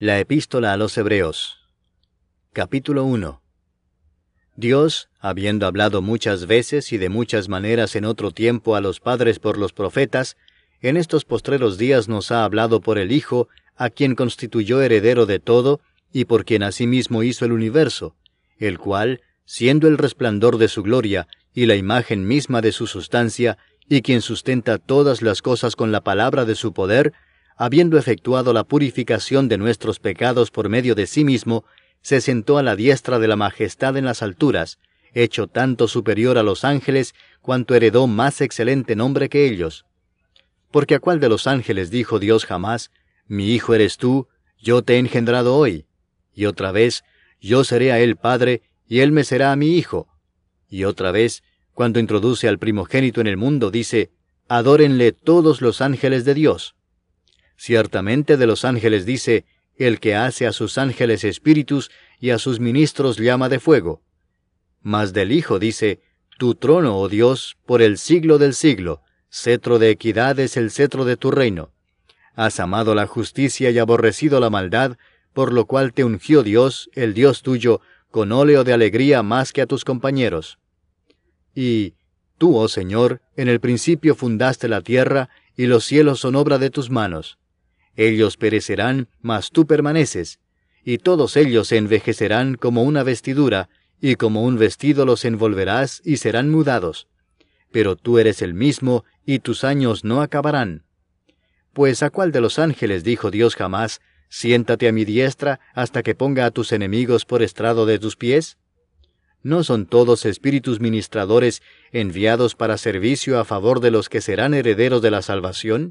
La epístola a los Hebreos. Capítulo 1 Dios, habiendo hablado muchas veces y de muchas maneras en otro tiempo a los padres por los profetas, en estos postreros días nos ha hablado por el Hijo, a quien constituyó heredero de todo, y por quien asimismo hizo el universo, el cual, siendo el resplandor de su gloria y la imagen misma de su sustancia, y quien sustenta todas las cosas con la palabra de su poder, habiendo efectuado la purificación de nuestros pecados por medio de sí mismo, se sentó a la diestra de la majestad en las alturas, hecho tanto superior a los ángeles cuanto heredó más excelente nombre que ellos. Porque a cuál de los ángeles dijo Dios jamás, Mi hijo eres tú, yo te he engendrado hoy. Y otra vez, yo seré a él padre, y él me será a mi hijo. Y otra vez, cuando introduce al primogénito en el mundo, dice, Adórenle todos los ángeles de Dios. Ciertamente de los ángeles dice, el que hace a sus ángeles espíritus y a sus ministros llama de fuego. Mas del Hijo dice, Tu trono, oh Dios, por el siglo del siglo, cetro de equidad es el cetro de tu reino. Has amado la justicia y aborrecido la maldad, por lo cual te ungió Dios, el Dios tuyo, con óleo de alegría más que a tus compañeros. Y tú, oh Señor, en el principio fundaste la tierra, y los cielos son obra de tus manos. Ellos perecerán, mas tú permaneces, y todos ellos se envejecerán como una vestidura, y como un vestido los envolverás y serán mudados. Pero tú eres el mismo, y tus años no acabarán. Pues a cuál de los ángeles dijo Dios jamás, siéntate a mi diestra hasta que ponga a tus enemigos por estrado de tus pies? ¿No son todos espíritus ministradores enviados para servicio a favor de los que serán herederos de la salvación?